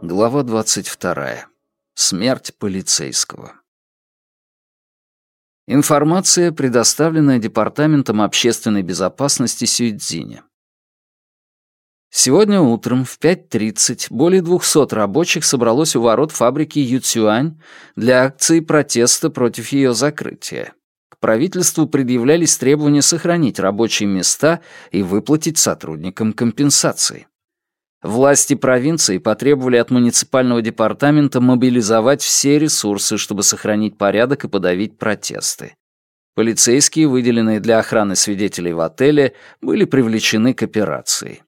Глава 22. Смерть полицейского. Информация, предоставленная Департаментом общественной безопасности Сюйцзиня. Сегодня утром в 5.30 более 200 рабочих собралось у ворот фабрики Юцюань для акции протеста против ее закрытия. Правительству предъявлялись требования сохранить рабочие места и выплатить сотрудникам компенсации. Власти провинции потребовали от муниципального департамента мобилизовать все ресурсы, чтобы сохранить порядок и подавить протесты. Полицейские, выделенные для охраны свидетелей в отеле, были привлечены к операции.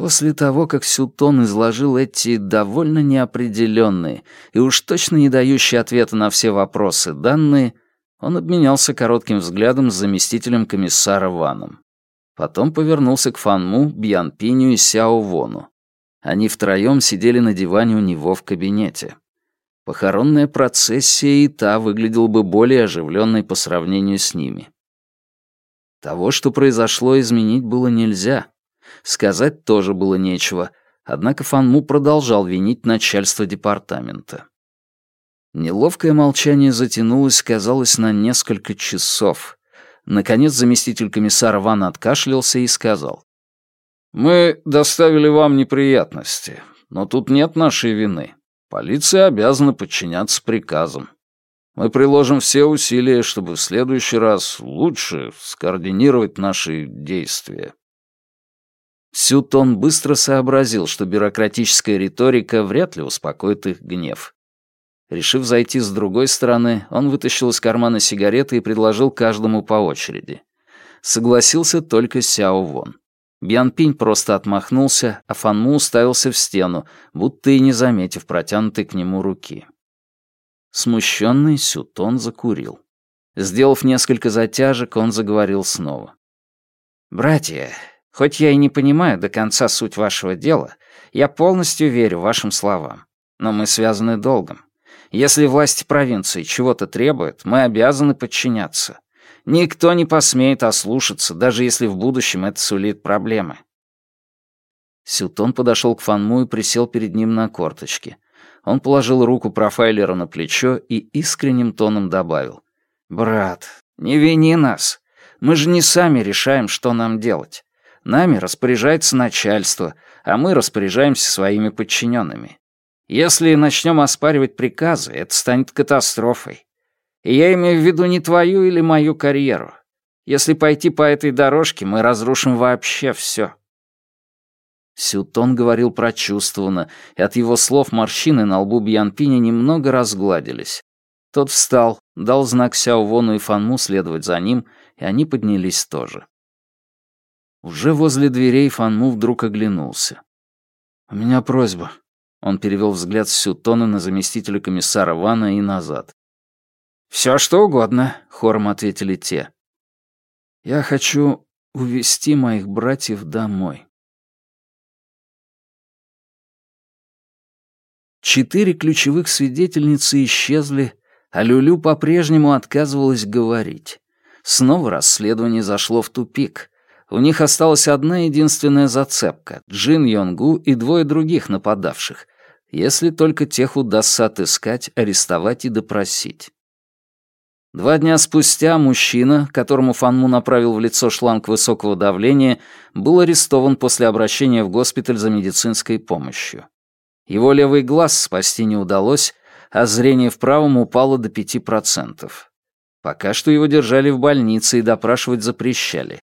После того, как Сютон изложил эти довольно неопределенные и уж точно не дающие ответа на все вопросы данные, он обменялся коротким взглядом с заместителем комиссара Ваном. Потом повернулся к Фанму, Бьянпиню и Сяо Вону. Они втроем сидели на диване у него в кабинете. Похоронная процессия и та выглядела бы более оживленной по сравнению с ними. Того, что произошло, изменить было нельзя. Сказать тоже было нечего, однако Фанму продолжал винить начальство департамента. Неловкое молчание затянулось, казалось, на несколько часов. Наконец заместитель комиссара Ван откашлялся и сказал. «Мы доставили вам неприятности, но тут нет нашей вины. Полиция обязана подчиняться приказам. Мы приложим все усилия, чтобы в следующий раз лучше скоординировать наши действия». Сютон быстро сообразил, что бюрократическая риторика вряд ли успокоит их гнев. Решив зайти с другой стороны, он вытащил из кармана сигареты и предложил каждому по очереди. Согласился только Сяо Вон. Бьян Пинь просто отмахнулся, а Фанму уставился в стену, будто и не заметив протянутой к нему руки. Смущенный Сютон закурил. Сделав несколько затяжек, он заговорил снова. «Братья, хоть я и не понимаю до конца суть вашего дела, я полностью верю вашим словам. Но мы связаны долгом. Если власти провинции чего-то требуют, мы обязаны подчиняться. Никто не посмеет ослушаться, даже если в будущем это сулит проблемы. Сютон подошел к Фанму и присел перед ним на корточки. Он положил руку профайлера на плечо и искренним тоном добавил. «Брат, не вини нас. Мы же не сами решаем, что нам делать. Нами распоряжается начальство, а мы распоряжаемся своими подчиненными. Если начнем оспаривать приказы, это станет катастрофой. И я имею в виду не твою или мою карьеру. Если пойти по этой дорожке, мы разрушим вообще все. Сютон говорил прочувствованно, и от его слов морщины на лбу Бьянпиня немного разгладились. Тот встал, дал знак Сяо Вону и Фанму следовать за ним, и они поднялись тоже. Уже возле дверей Фанму вдруг оглянулся. «У меня просьба. Он перевел взгляд с Сютона на заместителя комиссара Вана и назад. «Все что угодно», — хором ответили те. «Я хочу увести моих братьев домой». Четыре ключевых свидетельницы исчезли, а Люлю по-прежнему отказывалась говорить. Снова расследование зашло в тупик. У них осталась одна единственная зацепка — Джин Йонгу и двое других нападавших, если только тех удастся отыскать, арестовать и допросить. Два дня спустя мужчина, которому Фанму направил в лицо шланг высокого давления, был арестован после обращения в госпиталь за медицинской помощью. Его левый глаз спасти не удалось, а зрение в правом упало до 5%. Пока что его держали в больнице и допрашивать запрещали.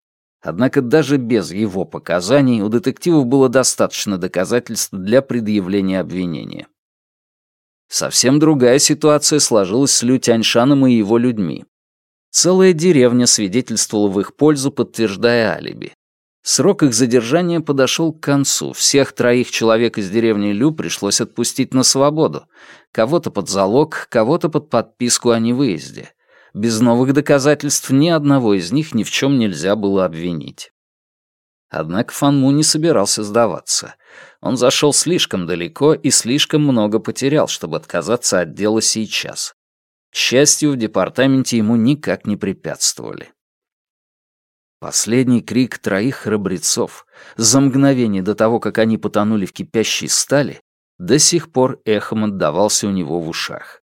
Однако даже без его показаний у детективов было достаточно доказательств для предъявления обвинения. Совсем другая ситуация сложилась с Лю Тяньшаном и его людьми. Целая деревня свидетельствовала в их пользу, подтверждая алиби. Срок их задержания подошел к концу. Всех троих человек из деревни Лю пришлось отпустить на свободу. Кого-то под залог, кого-то под подписку о невыезде. Без новых доказательств ни одного из них ни в чем нельзя было обвинить. Однако Фанму не собирался сдаваться. Он зашел слишком далеко и слишком много потерял, чтобы отказаться от дела сейчас. К счастью, в департаменте ему никак не препятствовали. Последний крик троих храбрецов за мгновение до того, как они потонули в кипящей стали, до сих пор эхом отдавался у него в ушах.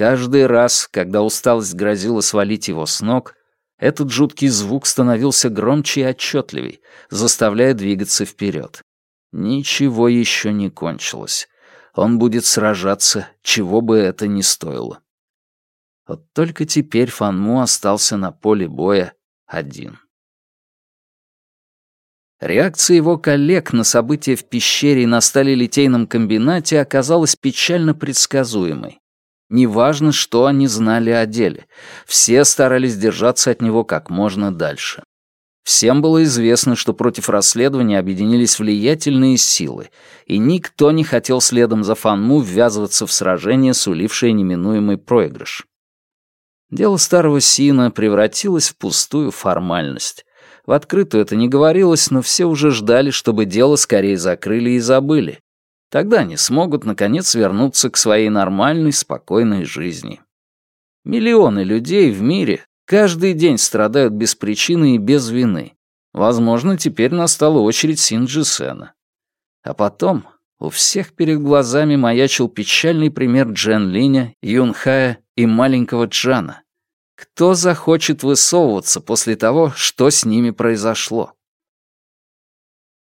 Каждый раз, когда усталость грозила свалить его с ног, этот жуткий звук становился громче и отчетливей, заставляя двигаться вперед. Ничего еще не кончилось. Он будет сражаться, чего бы это ни стоило. Вот только теперь Фанму остался на поле боя один. Реакция его коллег на события в пещере и на сталелитейном комбинате оказалась печально предсказуемой. Неважно, что они знали о деле, все старались держаться от него как можно дальше. Всем было известно, что против расследования объединились влиятельные силы, и никто не хотел следом за Фанму ввязываться в сражение, сулившее неминуемый проигрыш. Дело старого Сина превратилось в пустую формальность. В открытую это не говорилось, но все уже ждали, чтобы дело скорее закрыли и забыли. Тогда они смогут, наконец, вернуться к своей нормальной, спокойной жизни. Миллионы людей в мире каждый день страдают без причины и без вины. Возможно, теперь настала очередь Синджисена. А потом у всех перед глазами маячил печальный пример Джен Линя, Юнхая и маленького Джана. Кто захочет высовываться после того, что с ними произошло?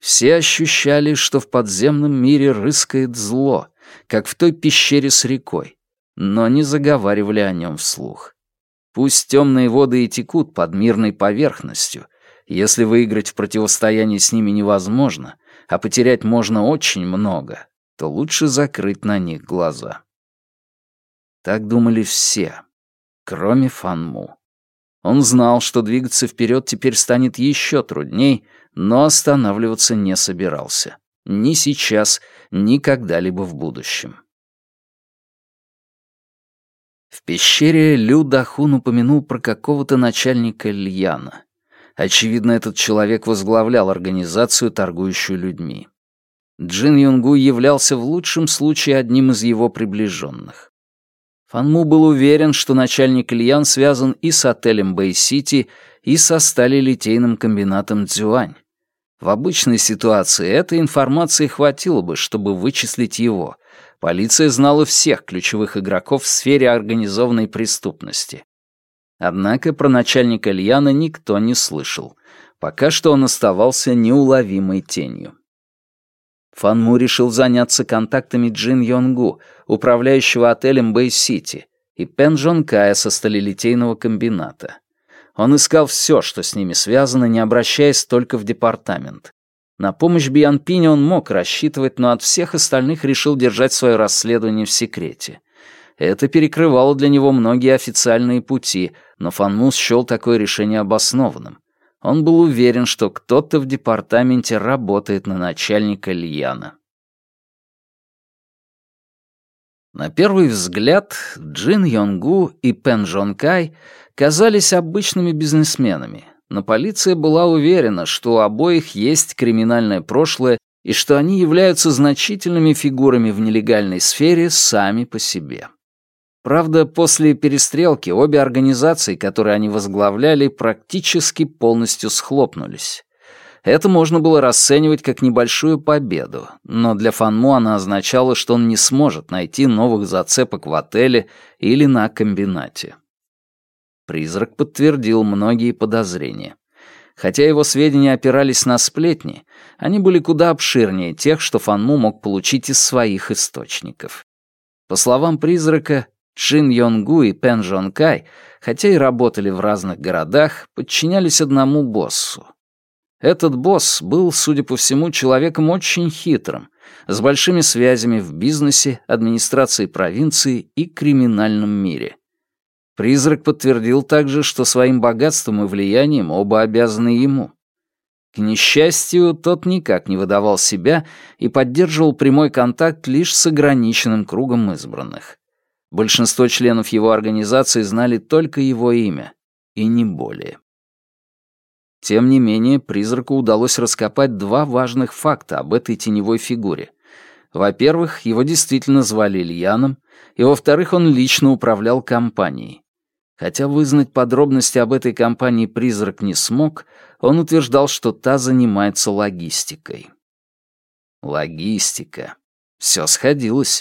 Все ощущали, что в подземном мире рыскает зло, как в той пещере с рекой, но не заговаривали о нем вслух. Пусть темные воды и текут под мирной поверхностью, если выиграть в противостоянии с ними невозможно, а потерять можно очень много, то лучше закрыть на них глаза. Так думали все, кроме Фанму. Он знал, что двигаться вперед теперь станет еще трудней, но останавливаться не собирался. Ни сейчас, ни когда-либо в будущем. В пещере Лю Дахун упомянул про какого-то начальника Льяна. Очевидно, этот человек возглавлял организацию, торгующую людьми. Джин Юнгу являлся в лучшем случае одним из его приближенных. Фанму был уверен, что начальник Ильян связан и с отелем Bay City, и со сталелитейным комбинатом Цзюань. В обычной ситуации этой информации хватило бы, чтобы вычислить его. Полиция знала всех ключевых игроков в сфере организованной преступности. Однако про начальника Ильяна никто не слышал. Пока что он оставался неуловимой тенью. Фанму решил заняться контактами Джин Йонгу, управляющего отелем Bay City, и Пен Джон Кая со сталелитейного комбината. Он искал все, что с ними связано, не обращаясь только в департамент. На помощь Бианпине он мог рассчитывать, но от всех остальных решил держать свое расследование в секрете. Это перекрывало для него многие официальные пути, но Фанмус счел такое решение обоснованным. Он был уверен, что кто-то в департаменте работает на начальника Льяна. На первый взгляд Джин Йонгу и Пен Жон Кай казались обычными бизнесменами, но полиция была уверена, что у обоих есть криминальное прошлое и что они являются значительными фигурами в нелегальной сфере сами по себе. Правда, после перестрелки обе организации, которые они возглавляли, практически полностью схлопнулись. Это можно было расценивать как небольшую победу, но для Фанму она означала, что он не сможет найти новых зацепок в отеле или на комбинате. Призрак подтвердил многие подозрения. Хотя его сведения опирались на сплетни, они были куда обширнее тех, что Фанму мог получить из своих источников. По словам призрака, Чин Йонгу и Пен Жон Кай, хотя и работали в разных городах, подчинялись одному боссу. Этот босс был, судя по всему, человеком очень хитрым, с большими связями в бизнесе, администрации провинции и криминальном мире. Призрак подтвердил также, что своим богатством и влиянием оба обязаны ему. К несчастью, тот никак не выдавал себя и поддерживал прямой контакт лишь с ограниченным кругом избранных. Большинство членов его организации знали только его имя, и не более. Тем не менее, призраку удалось раскопать два важных факта об этой теневой фигуре. Во-первых, его действительно звали Ильяном, и во-вторых, он лично управлял компанией. Хотя вызнать подробности об этой компании призрак не смог, он утверждал, что та занимается логистикой. Логистика. Все сходилось.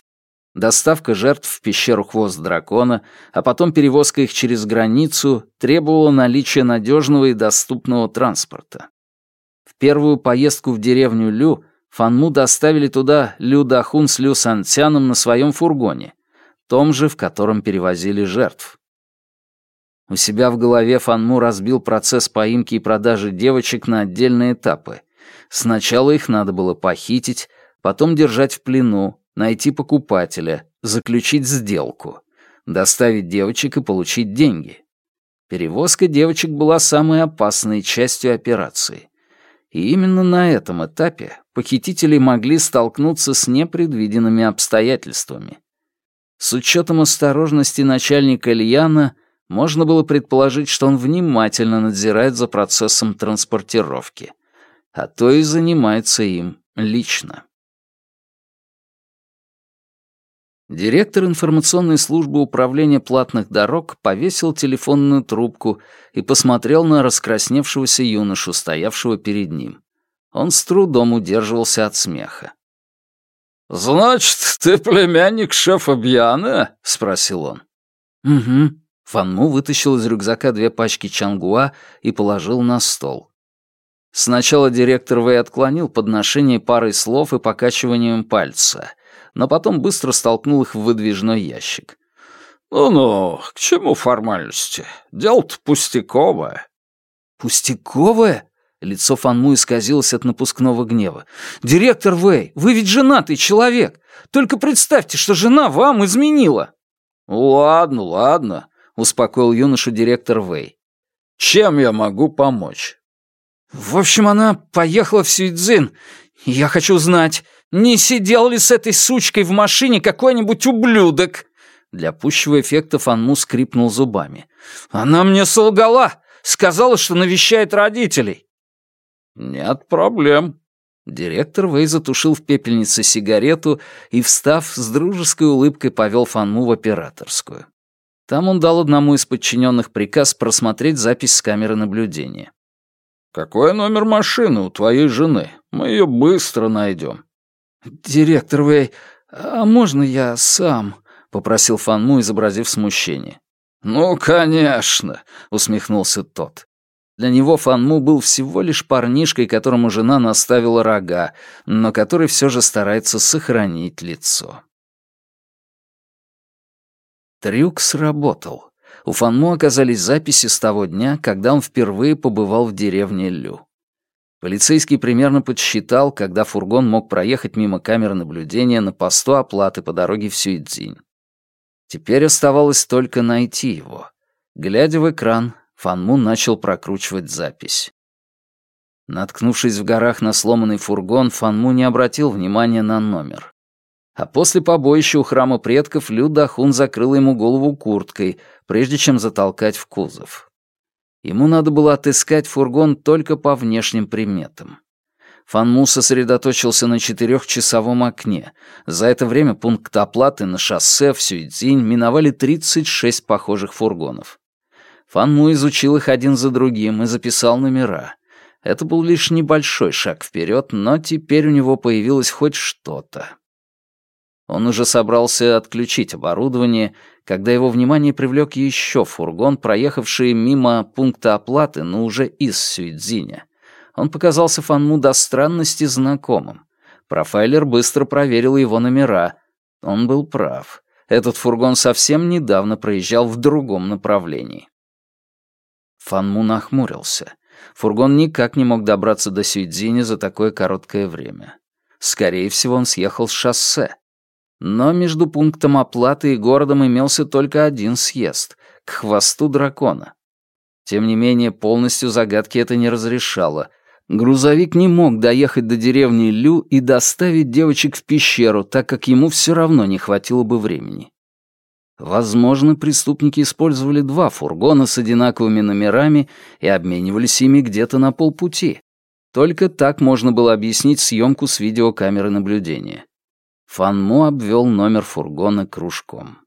Доставка жертв в пещеру хвост дракона, а потом перевозка их через границу требовала наличия надежного и доступного транспорта. В первую поездку в деревню Лю Фанму доставили туда Лю Дахун с Лю Сантяном на своем фургоне, том же, в котором перевозили жертв. У себя в голове Фанму разбил процесс поимки и продажи девочек на отдельные этапы. Сначала их надо было похитить, потом держать в плену, найти покупателя, заключить сделку, доставить девочек и получить деньги. Перевозка девочек была самой опасной частью операции. И именно на этом этапе похитители могли столкнуться с непредвиденными обстоятельствами. С учетом осторожности начальника Льяна можно было предположить, что он внимательно надзирает за процессом транспортировки, а то и занимается им лично. Директор информационной службы управления платных дорог повесил телефонную трубку и посмотрел на раскрасневшегося юношу, стоявшего перед ним. Он с трудом удерживался от смеха. «Значит, ты племянник шефа Бьяна?» — спросил он. «Угу». Фанму вытащил из рюкзака две пачки чангуа и положил на стол. Сначала директор Вэй отклонил подношение парой слов и покачиванием пальца, но потом быстро столкнул их в выдвижной ящик. «Ну-ну, к чему формальности? Дело-то пустяковое». «Пустяковое?» Лицо Фанму исказилось от напускного гнева. «Директор Вэй, вы ведь женатый человек. Только представьте, что жена вам изменила». «Ладно, ладно», — успокоил юношу директор Вэй. «Чем я могу помочь?» «В общем, она поехала в Сюйцзин. Я хочу знать, не сидел ли с этой сучкой в машине какой-нибудь ублюдок?» Для пущего эффекта Фанму скрипнул зубами. «Она мне солгала! Сказала, что навещает родителей!» «Нет проблем». Директор Вэй затушил в пепельнице сигарету и, встав, с дружеской улыбкой повел Фанму в операторскую. Там он дал одному из подчиненных приказ просмотреть запись с камеры наблюдения. «Какой номер машины у твоей жены? Мы ее быстро найдем». «Директор Вэй, а можно я сам?» — попросил Фанму, изобразив смущение. «Ну, конечно», — усмехнулся тот. Для него Фанму был всего лишь парнишкой, которому жена наставила рога, но который все же старается сохранить лицо. Трюк сработал. У Фанму оказались записи с того дня, когда он впервые побывал в деревне Лю. Полицейский примерно подсчитал, когда фургон мог проехать мимо камеры наблюдения на посту оплаты по дороге в Сюйцзинь. Теперь оставалось только найти его. Глядя в экран, Фанму начал прокручивать запись. Наткнувшись в горах на сломанный фургон, Фанму не обратил внимания на номер. А после побоища у храма предков Лю Дахун закрыла ему голову курткой, прежде чем затолкать в кузов. Ему надо было отыскать фургон только по внешним приметам. Фанму сосредоточился на четырехчасовом окне. За это время пункт оплаты на шоссе в Сюйцзинь миновали 36 похожих фургонов. Фанму изучил их один за другим и записал номера. Это был лишь небольшой шаг вперед, но теперь у него появилось хоть что-то. Он уже собрался отключить оборудование, когда его внимание привлек еще фургон, проехавший мимо пункта оплаты, но уже из Сюйцзиня. Он показался Фанму до странности знакомым. Профайлер быстро проверил его номера. Он был прав. Этот фургон совсем недавно проезжал в другом направлении. Фанму нахмурился. Фургон никак не мог добраться до Сюйцзиня за такое короткое время. Скорее всего, он съехал с шоссе. Но между пунктом оплаты и городом имелся только один съезд — к хвосту дракона. Тем не менее, полностью загадки это не разрешало. Грузовик не мог доехать до деревни Лю и доставить девочек в пещеру, так как ему все равно не хватило бы времени. Возможно, преступники использовали два фургона с одинаковыми номерами и обменивались ими где-то на полпути. Только так можно было объяснить съемку с видеокамеры наблюдения. Фанму обвел номер фургона кружком.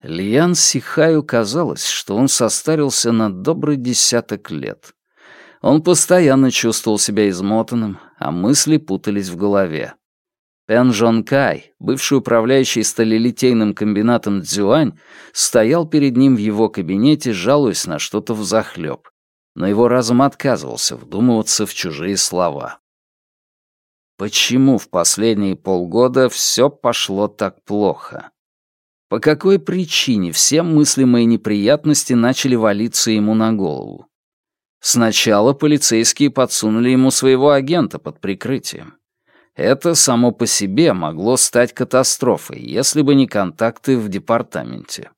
Льян Сихаю казалось, что он состарился на добрый десяток лет. Он постоянно чувствовал себя измотанным, а мысли путались в голове. Пен Жон Кай, бывший управляющий сталелитейным комбинатом Цзюань, стоял перед ним в его кабинете, жалуясь на что-то взахлёб. Но его разум отказывался вдумываться в чужие слова. Почему в последние полгода все пошло так плохо? По какой причине все мыслимые неприятности начали валиться ему на голову? Сначала полицейские подсунули ему своего агента под прикрытием. Это само по себе могло стать катастрофой, если бы не контакты в департаменте.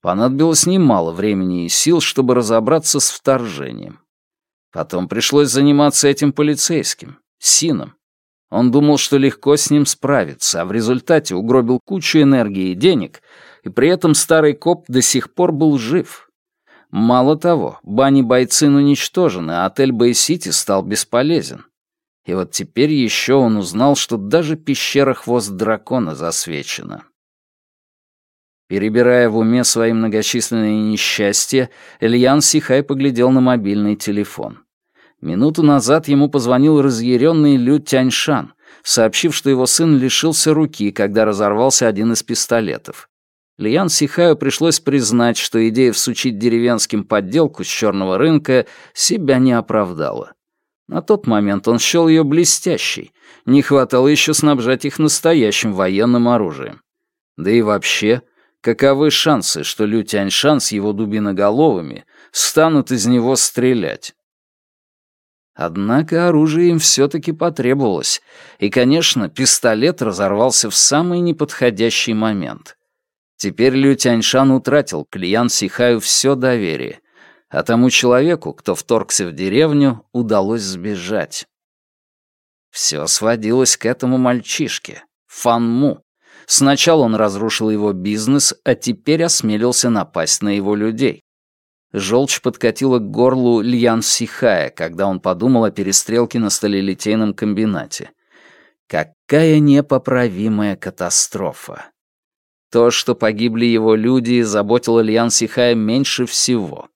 Понадобилось немало времени и сил, чтобы разобраться с вторжением. Потом пришлось заниматься этим полицейским, Сином. Он думал, что легко с ним справиться, а в результате угробил кучу энергии и денег, и при этом старый коп до сих пор был жив. Мало того, бани Байцин уничтожены, а отель Bay City стал бесполезен. И вот теперь еще он узнал, что даже пещера Хвост Дракона засвечена. Перебирая в уме свои многочисленные несчастья, Ильян Сихай поглядел на мобильный телефон. Минуту назад ему позвонил разъяренный Лю Тяньшан, сообщив, что его сын лишился руки, когда разорвался один из пистолетов. Лиян Сихаю пришлось признать, что идея всучить деревенским подделку с черного рынка себя не оправдала. На тот момент он счел ее блестящей, не хватало еще снабжать их настоящим военным оружием. Да и вообще, каковы шансы, что Лю Тяньшан с его дубиноголовыми станут из него стрелять? Однако оружие им все-таки потребовалось, и, конечно, пистолет разорвался в самый неподходящий момент. Теперь Лю Тяньшан утратил к Лиян Сихаю все доверие, а тому человеку, кто вторгся в деревню, удалось сбежать. Все сводилось к этому мальчишке, Фанму. Сначала он разрушил его бизнес, а теперь осмелился напасть на его людей. Желчь подкатила к горлу Льян Сихая, когда он подумал о перестрелке на сталелитейном комбинате. Какая непоправимая катастрофа. То, что погибли его люди, заботило Льян Сихая меньше всего.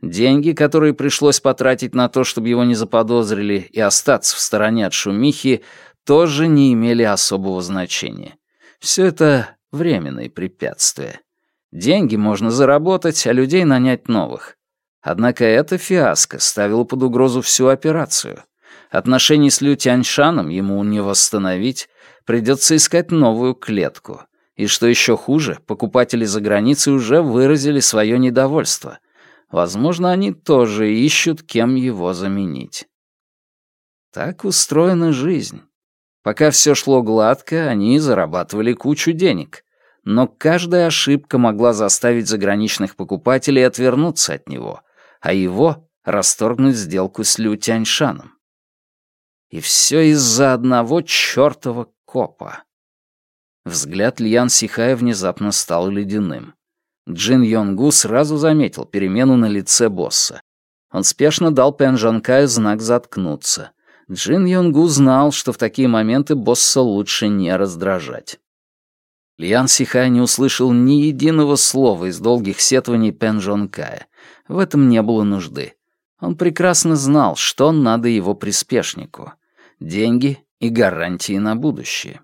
Деньги, которые пришлось потратить на то, чтобы его не заподозрили и остаться в стороне от шумихи, тоже не имели особого значения. Все это временные препятствия. Деньги можно заработать, а людей нанять новых. Однако эта фиаско ставила под угрозу всю операцию. Отношения с Лю Тяньшаном ему не восстановить, придется искать новую клетку. И что еще хуже, покупатели за границей уже выразили свое недовольство. Возможно, они тоже ищут, кем его заменить. Так устроена жизнь. Пока все шло гладко, они зарабатывали кучу денег но каждая ошибка могла заставить заграничных покупателей отвернуться от него, а его расторгнуть сделку с Лю Тяньшаном. И все из-за одного чертова копа. Взгляд Льян Сихая внезапно стал ледяным. Джин Йонгу сразу заметил перемену на лице босса. Он спешно дал Пен Жанкаю знак заткнуться. Джин Йонгу знал, что в такие моменты босса лучше не раздражать. Лиан Сихай не услышал ни единого слова из долгих сетований Пен Жон Кая. В этом не было нужды. Он прекрасно знал, что надо его приспешнику. Деньги и гарантии на будущее.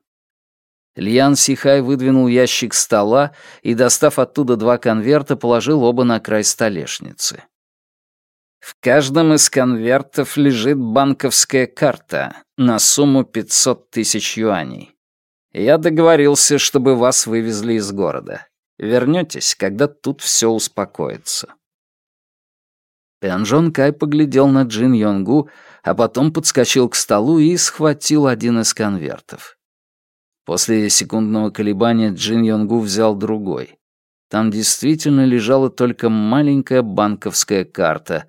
Льян Сихай выдвинул ящик стола и, достав оттуда два конверта, положил оба на край столешницы. В каждом из конвертов лежит банковская карта на сумму 500 тысяч юаней. Я договорился, чтобы вас вывезли из города. Вернетесь, когда тут все успокоится». Пянжон Кай поглядел на Джин Йонгу, а потом подскочил к столу и схватил один из конвертов. После секундного колебания Джин Йонгу взял другой. Там действительно лежала только маленькая банковская карта,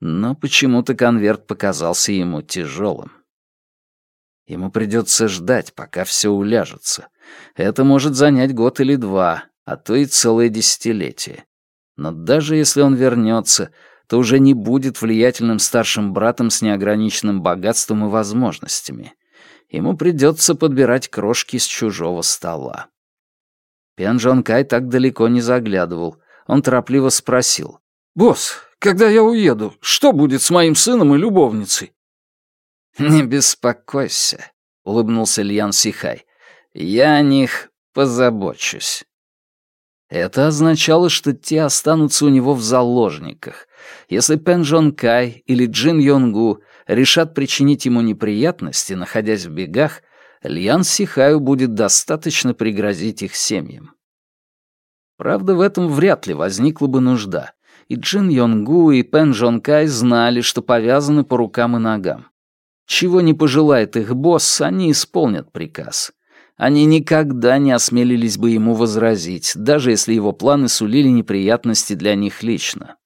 но почему-то конверт показался ему тяжелым. Ему придется ждать, пока все уляжется. Это может занять год или два, а то и целое десятилетие. Но даже если он вернется, то уже не будет влиятельным старшим братом с неограниченным богатством и возможностями. Ему придется подбирать крошки с чужого стола. Пен Джон так далеко не заглядывал. Он торопливо спросил. «Босс, когда я уеду, что будет с моим сыном и любовницей?» «Не беспокойся», — улыбнулся Льян Сихай. «Я о них позабочусь». Это означало, что те останутся у него в заложниках. Если Пен Джон Кай или Джин Йонгу решат причинить ему неприятности, находясь в бегах, Льян Сихаю будет достаточно пригрозить их семьям. Правда, в этом вряд ли возникла бы нужда, и Джин Йонгу и Пен Джон Кай знали, что повязаны по рукам и ногам. Чего не пожелает их босс, они исполнят приказ. Они никогда не осмелились бы ему возразить, даже если его планы сулили неприятности для них лично.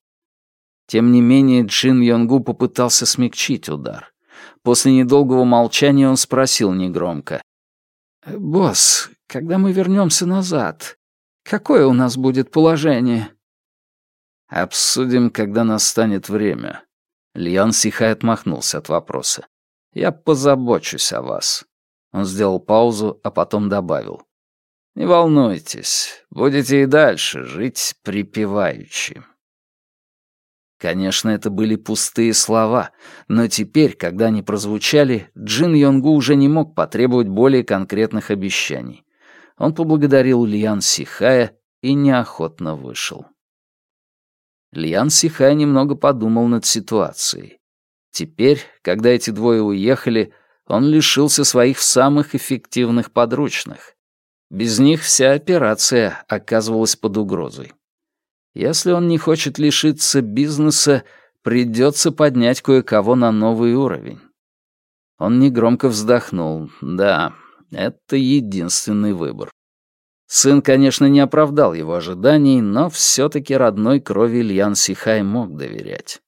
Тем не менее, Джин Йонгу попытался смягчить удар. После недолгого молчания он спросил негромко. «Босс, когда мы вернемся назад, какое у нас будет положение?» «Обсудим, когда настанет время». Льян Сихай отмахнулся от вопроса. «Я позабочусь о вас. Он сделал паузу, а потом добавил. «Не волнуйтесь, будете и дальше жить припеваючи». Конечно, это были пустые слова, но теперь, когда они прозвучали, Джин Йонгу уже не мог потребовать более конкретных обещаний. Он поблагодарил Льян Сихая и неохотно вышел. Льян Сихай немного подумал над ситуацией. Теперь, когда эти двое уехали, он лишился своих самых эффективных подручных. Без них вся операция оказывалась под угрозой. Если он не хочет лишиться бизнеса, придется поднять кое-кого на новый уровень. Он негромко вздохнул. Да, это единственный выбор. Сын, конечно, не оправдал его ожиданий, но все-таки родной крови Ильян Сихай мог доверять.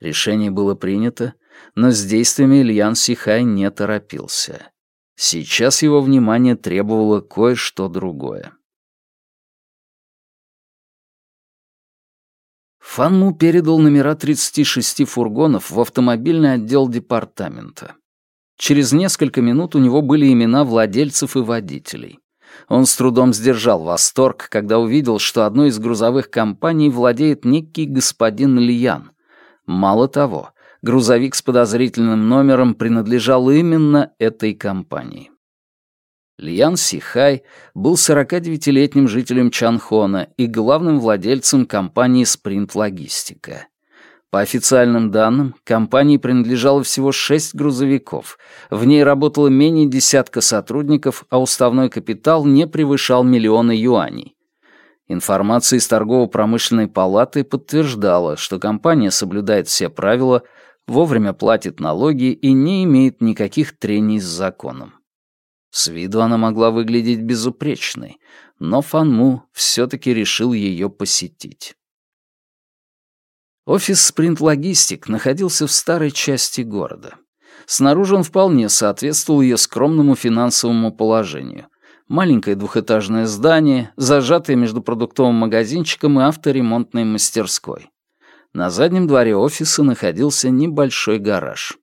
Решение было принято, но с действиями Ильян Сихай не торопился. Сейчас его внимание требовало кое-что другое. Фанму передал номера 36 фургонов в автомобильный отдел департамента. Через несколько минут у него были имена владельцев и водителей. Он с трудом сдержал восторг, когда увидел, что одной из грузовых компаний владеет некий господин Лиян. Мало того, грузовик с подозрительным номером принадлежал именно этой компании. Льян Сихай был 49-летним жителем Чанхона и главным владельцем компании «Спринт Логистика». По официальным данным, компании принадлежало всего шесть грузовиков. В ней работало менее десятка сотрудников, а уставной капитал не превышал миллиона юаней. Информация из торгово-промышленной палаты подтверждала, что компания соблюдает все правила, вовремя платит налоги и не имеет никаких трений с законом. С виду она могла выглядеть безупречной, но Фанму все-таки решил ее посетить. Офис Спринт Логистик находился в старой части города. Снаружи он вполне соответствовал ее скромному финансовому положению. Маленькое двухэтажное здание, зажатое между продуктовым магазинчиком и авторемонтной мастерской. На заднем дворе офиса находился небольшой гараж.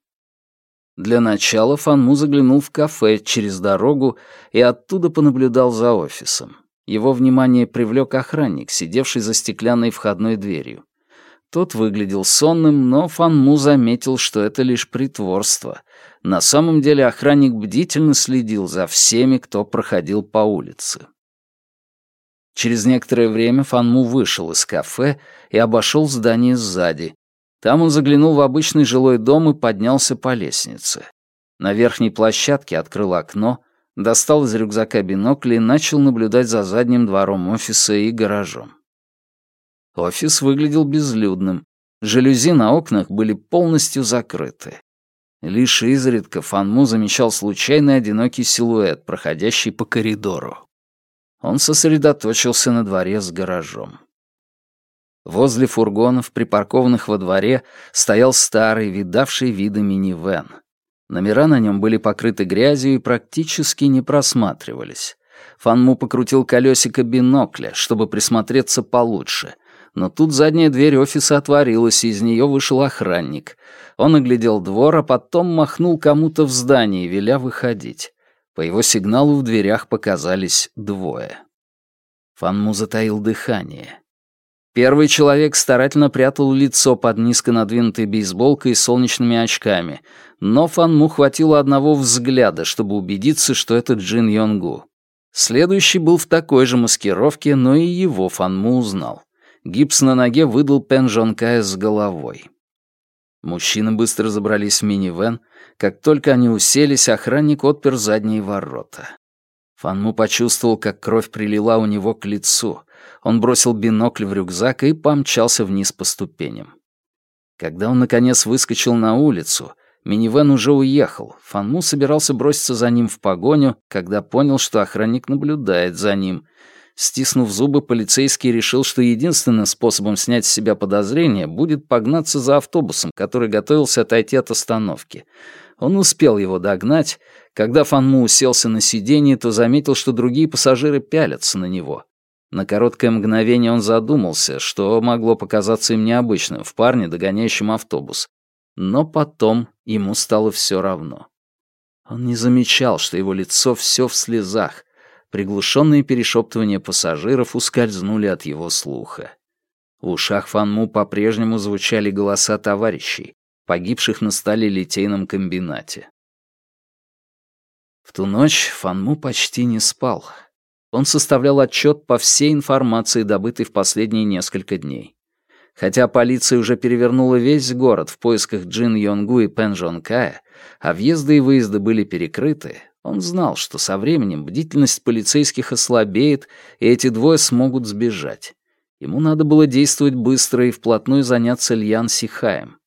Для начала Фанму заглянул в кафе через дорогу и оттуда понаблюдал за офисом. Его внимание привлек охранник, сидевший за стеклянной входной дверью. Тот выглядел сонным, но Фанму заметил, что это лишь притворство. На самом деле охранник бдительно следил за всеми, кто проходил по улице. Через некоторое время Фанму вышел из кафе и обошел здание сзади. Там он заглянул в обычный жилой дом и поднялся по лестнице. На верхней площадке открыл окно, достал из рюкзака бинокль и начал наблюдать за задним двором офиса и гаражом. Офис выглядел безлюдным. Жалюзи на окнах были полностью закрыты. Лишь изредка Фанму замечал случайный одинокий силуэт, проходящий по коридору. Он сосредоточился на дворе с гаражом. Возле фургонов, припаркованных во дворе, стоял старый, видавший виды минивэн. Номера на нем были покрыты грязью и практически не просматривались. Фанму покрутил колесико бинокля, чтобы присмотреться получше. Но тут задняя дверь офиса отворилась, и из нее вышел охранник. Он оглядел двор, а потом махнул кому-то в здании, веля выходить. По его сигналу в дверях показались двое. Фанму затаил дыхание. Первый человек старательно прятал лицо под низко надвинутой бейсболкой и солнечными очками, но Фанму хватило одного взгляда, чтобы убедиться, что это Джин Йонгу. Следующий был в такой же маскировке, но и его Фанму узнал. Гипс на ноге выдал Пен Жонкая с головой. Мужчины быстро забрались в минивэн. Как только они уселись, охранник отпер задние ворота. Фанму почувствовал, как кровь прилила у него к лицу. Он бросил бинокль в рюкзак и помчался вниз по ступеням. Когда он, наконец, выскочил на улицу, минивэн уже уехал. Фанму собирался броситься за ним в погоню, когда понял, что охранник наблюдает за ним. Стиснув зубы, полицейский решил, что единственным способом снять с себя подозрение будет погнаться за автобусом, который готовился отойти от остановки. Он успел его догнать. Когда Фанму уселся на сиденье, то заметил, что другие пассажиры пялятся на него. На короткое мгновение он задумался, что могло показаться им необычным в парне, догоняющем автобус. Но потом ему стало все равно. Он не замечал, что его лицо все в слезах. Приглушенные перешептывания пассажиров ускользнули от его слуха. В ушах Фанму по-прежнему звучали голоса товарищей, погибших на сталелитейном комбинате. В ту ночь Фанму почти не спал. Он составлял отчет по всей информации, добытой в последние несколько дней. Хотя полиция уже перевернула весь город в поисках Джин Йонгу и Пен Жон Кая, а въезды и выезды были перекрыты, он знал, что со временем бдительность полицейских ослабеет, и эти двое смогут сбежать. Ему надо было действовать быстро и вплотную заняться Льян Сихаем.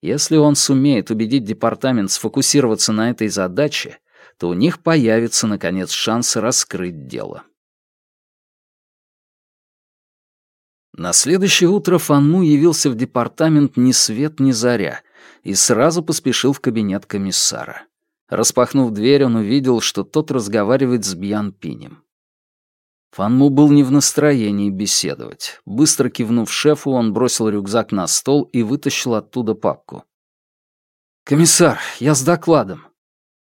Если он сумеет убедить департамент сфокусироваться на этой задаче, то у них появится, наконец, шанс раскрыть дело. На следующее утро Фанму явился в департамент ни свет ни заря и сразу поспешил в кабинет комиссара. Распахнув дверь, он увидел, что тот разговаривает с Бьян Пинем. Фанму был не в настроении беседовать. Быстро кивнув шефу, он бросил рюкзак на стол и вытащил оттуда папку. «Комиссар, я с докладом.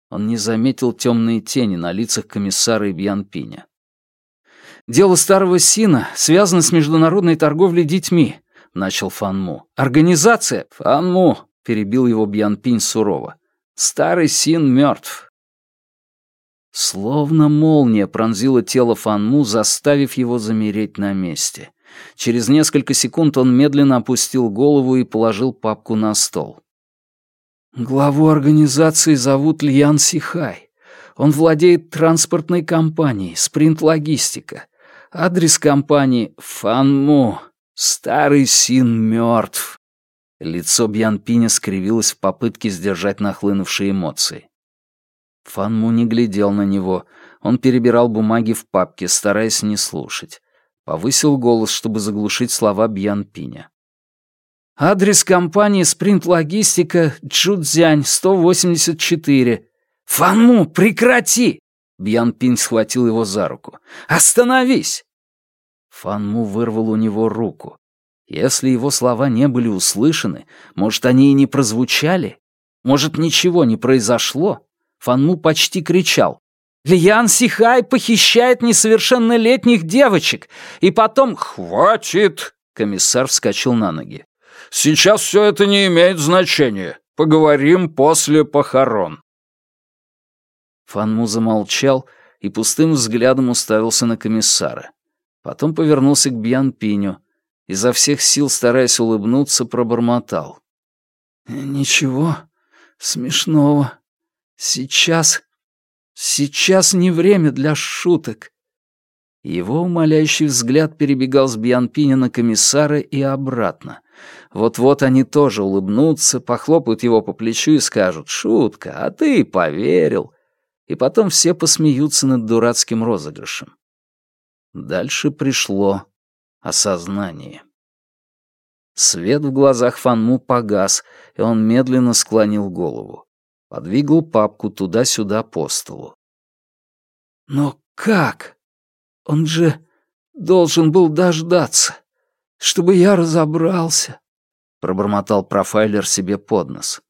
Он не заметил темные тени на лицах комиссара и Бьянпиня. «Дело старого Сина связано с международной торговлей детьми», — начал Фанму. «Организация...» «Фанму», — перебил его Бьянпинь сурово. «Старый Син мертв». Словно молния пронзила тело Фанму, заставив его замереть на месте. Через несколько секунд он медленно опустил голову и положил папку на стол. Главу организации зовут Льян Сихай. Он владеет транспортной компанией «Спринт Логистика». Адрес компании Фанму. Старый Син мертв. Лицо Бьянпиня скривилось в попытке сдержать нахлынувшие эмоции. Фанму не глядел на него. Он перебирал бумаги в папке, стараясь не слушать. Повысил голос, чтобы заглушить слова Бьянпиня. Адрес компании «Спринт Логистика», Чжудзянь, 184. «Фанму, прекрати!» Бьян Пинь схватил его за руку. «Остановись!» Фанму вырвал у него руку. Если его слова не были услышаны, может, они и не прозвучали? Может, ничего не произошло? Фанму почти кричал. «Льян Сихай похищает несовершеннолетних девочек!» И потом «Хватит!» Комиссар вскочил на ноги. Сейчас все это не имеет значения. Поговорим после похорон». Фанму замолчал и пустым взглядом уставился на комиссара. Потом повернулся к Бьянпиню. Изо всех сил, стараясь улыбнуться, пробормотал. «Ничего смешного. Сейчас... Сейчас не время для шуток». Его умоляющий взгляд перебегал с Бьянпиня на комиссара и обратно. Вот-вот они тоже улыбнутся, похлопают его по плечу и скажут «Шутка, а ты поверил». И потом все посмеются над дурацким розыгрышем. Дальше пришло осознание. Свет в глазах Фанму погас, и он медленно склонил голову. Подвигал папку туда-сюда по столу. «Но как? Он же должен был дождаться, чтобы я разобрался», — пробормотал профайлер себе под нос.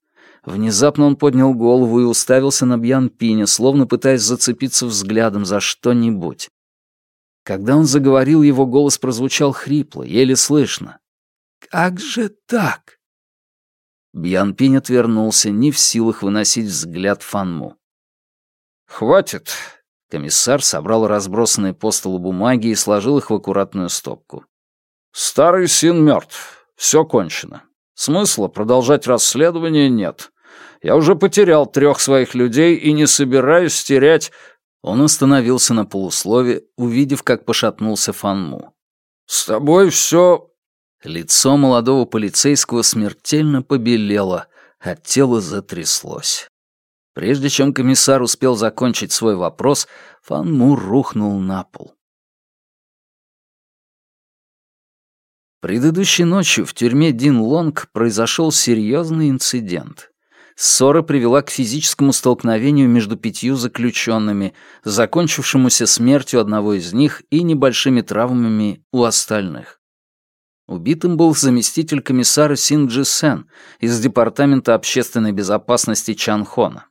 Внезапно он поднял голову и уставился на Бьян Пиня, словно пытаясь зацепиться взглядом за что-нибудь. Когда он заговорил, его голос прозвучал хрипло, еле слышно. «Как же так?» Бьян Пинь отвернулся, не в силах выносить взгляд Фанму. «Хватит!» Комиссар собрал разбросанные по столу бумаги и сложил их в аккуратную стопку. «Старый Син мертв. Все кончено. Смысла продолжать расследование нет. Я уже потерял трех своих людей и не собираюсь терять...» Он остановился на полуслове, увидев, как пошатнулся Фанму. «С тобой все...» Лицо молодого полицейского смертельно побелело, а тело затряслось. Прежде чем комиссар успел закончить свой вопрос, Фанму рухнул на пол. Предыдущей ночью в тюрьме Дин Лонг произошел серьезный инцидент. Ссора привела к физическому столкновению между пятью заключенными, закончившемуся смертью одного из них и небольшими травмами у остальных. Убитым был заместитель комиссара Син Сен из Департамента общественной безопасности Чанхона.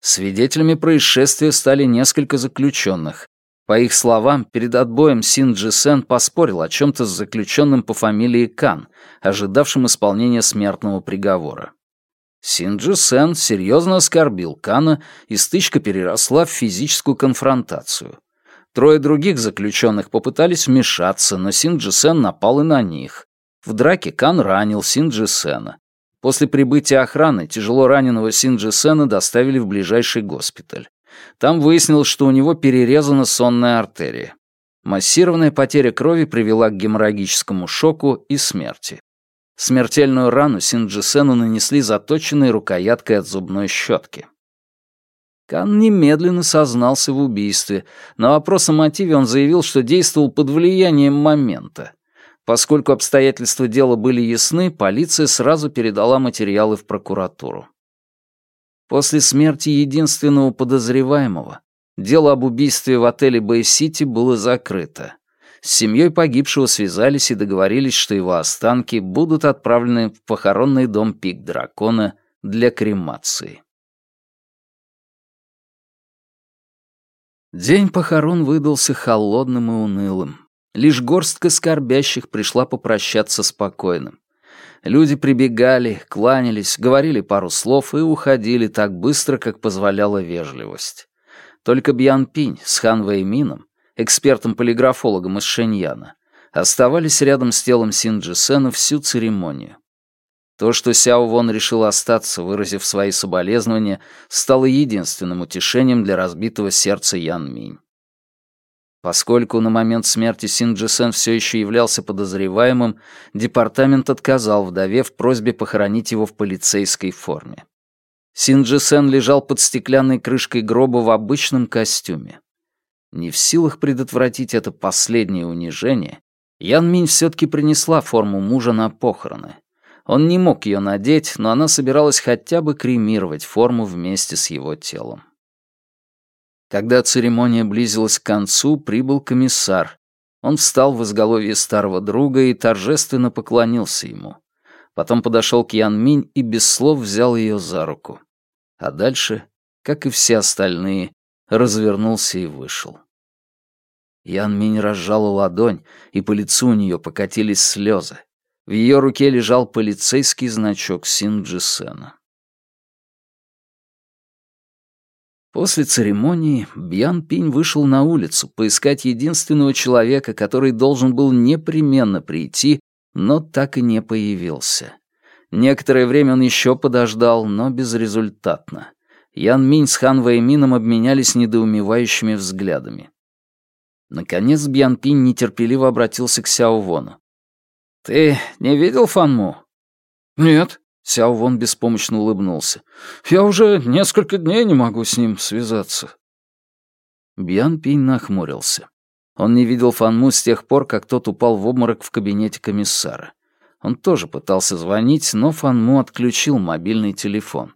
Свидетелями происшествия стали несколько заключенных, по их словам, перед отбоем Син Сен поспорил о чем-то с заключенным по фамилии Кан, ожидавшим исполнения смертного приговора. Син Джи Сен серьезно оскорбил Кана, и стычка переросла в физическую конфронтацию. Трое других заключенных попытались вмешаться, но Син Джи Сен напал и на них. В драке Кан ранил Син Джи Сена. После прибытия охраны тяжело раненого Син Джи Сена доставили в ближайший госпиталь. Там выяснилось, что у него перерезана сонная артерия. Массированная потеря крови привела к геморрагическому шоку и смерти. Смертельную рану Синджисену нанесли заточенной рукояткой от зубной щетки. Кан немедленно сознался в убийстве. На вопрос о мотиве он заявил, что действовал под влиянием момента. Поскольку обстоятельства дела были ясны, полиция сразу передала материалы в прокуратуру. После смерти единственного подозреваемого дело об убийстве в отеле Бэй-Сити было закрыто. С семьей погибшего связались и договорились, что его останки будут отправлены в похоронный дом Пик Дракона для кремации. День похорон выдался холодным и унылым. Лишь горстка скорбящих пришла попрощаться спокойным. Люди прибегали, кланялись, говорили пару слов и уходили так быстро, как позволяла вежливость. Только Бьян Пинь с Хан Вэймином, экспертом-полиграфологом из Шэньяна, оставались рядом с телом Синджи Сена всю церемонию. То, что Сяо Вон решил остаться, выразив свои соболезнования, стало единственным утешением для разбитого сердца Ян Минь. Поскольку на момент смерти Син Джисен все еще являлся подозреваемым, департамент отказал вдове в просьбе похоронить его в полицейской форме. Син Джисен лежал под стеклянной крышкой гроба в обычном костюме. Не в силах предотвратить это последнее унижение, Ян Минь все-таки принесла форму мужа на похороны. Он не мог ее надеть, но она собиралась хотя бы кремировать форму вместе с его телом. Когда церемония близилась к концу, прибыл комиссар. Он встал в изголовье старого друга и торжественно поклонился ему. Потом подошел к Ян Минь и без слов взял ее за руку. А дальше, как и все остальные, развернулся и вышел. Ян Минь разжала ладонь, и по лицу у нее покатились слезы. В ее руке лежал полицейский значок Синджисена. После церемонии Бьян Пинь вышел на улицу поискать единственного человека, который должен был непременно прийти, но так и не появился. Некоторое время он еще подождал, но безрезультатно. Ян Минь с Хан Вэймином обменялись недоумевающими взглядами. Наконец Бьян Пинь нетерпеливо обратился к Сяо Вону. «Ты не видел Фанму?» «Нет», Сяо Вон беспомощно улыбнулся. «Я уже несколько дней не могу с ним связаться». Бьян Пинь нахмурился. Он не видел Фанму с тех пор, как тот упал в обморок в кабинете комиссара. Он тоже пытался звонить, но Фанму отключил мобильный телефон.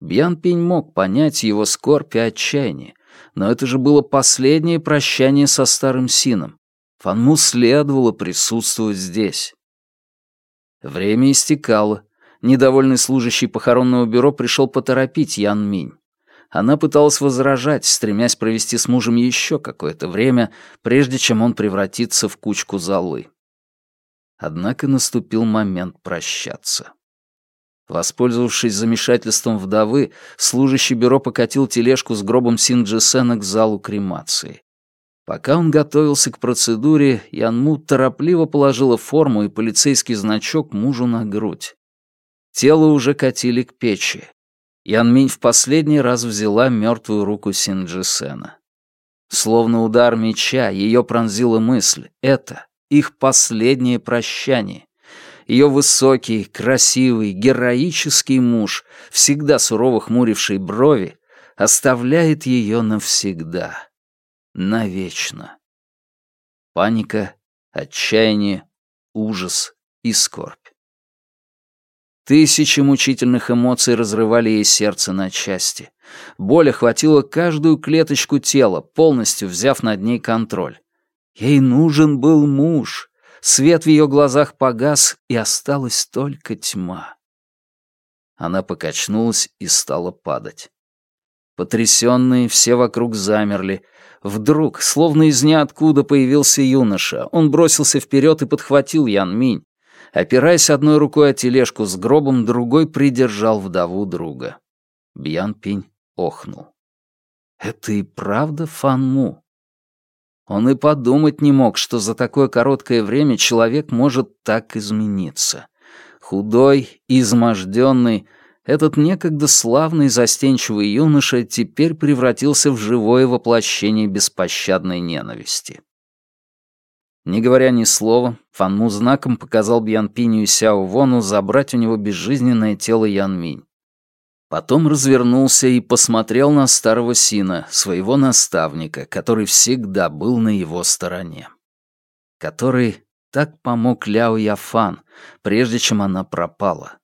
Бьян Пинь мог понять его скорбь и отчаяние, но это же было последнее прощание со старым Сином. Фанму следовало присутствовать здесь. Время истекало, Недовольный служащий похоронного бюро пришел поторопить Ян Минь. Она пыталась возражать, стремясь провести с мужем еще какое-то время, прежде чем он превратится в кучку золы. Однако наступил момент прощаться. Воспользовавшись замешательством вдовы, служащий бюро покатил тележку с гробом Синджисена к залу кремации. Пока он готовился к процедуре, Янму торопливо положила форму и полицейский значок мужу на грудь. Тело уже катили к печи. Янминь в последний раз взяла мертвую руку Синджисена. Словно удар меча, ее пронзила мысль — это их последнее прощание. Ее высокий, красивый, героический муж, всегда сурово хмуривший брови, оставляет ее навсегда, навечно. Паника, отчаяние, ужас и скорбь. Тысячи мучительных эмоций разрывали ей сердце на части. Боль охватила каждую клеточку тела, полностью взяв над ней контроль. Ей нужен был муж. Свет в ее глазах погас, и осталась только тьма. Она покачнулась и стала падать. Потрясенные все вокруг замерли. Вдруг, словно из ниоткуда, появился юноша. Он бросился вперед и подхватил Ян Минь. Опираясь одной рукой о тележку с гробом, другой придержал вдову друга. Бьян Пинь охнул. «Это и правда Фанму?» Он и подумать не мог, что за такое короткое время человек может так измениться. Худой, изможденный, этот некогда славный застенчивый юноша теперь превратился в живое воплощение беспощадной ненависти. Не говоря ни слова, Фанму знаком показал Бьянпиню и Сяо Вону забрать у него безжизненное тело Янминь. Потом развернулся и посмотрел на старого Сина, своего наставника, который всегда был на его стороне. Который так помог Ляо Яфан, прежде чем она пропала.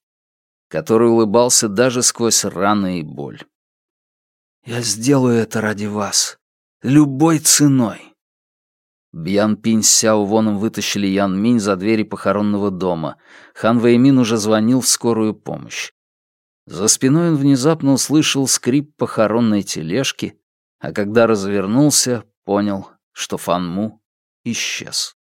Который улыбался даже сквозь раны и боль. «Я сделаю это ради вас. Любой ценой. Бьян Пинь с Сяо Воном вытащили Ян Минь за двери похоронного дома. Хан Вэймин уже звонил в скорую помощь. За спиной он внезапно услышал скрип похоронной тележки, а когда развернулся, понял, что Фан Му исчез.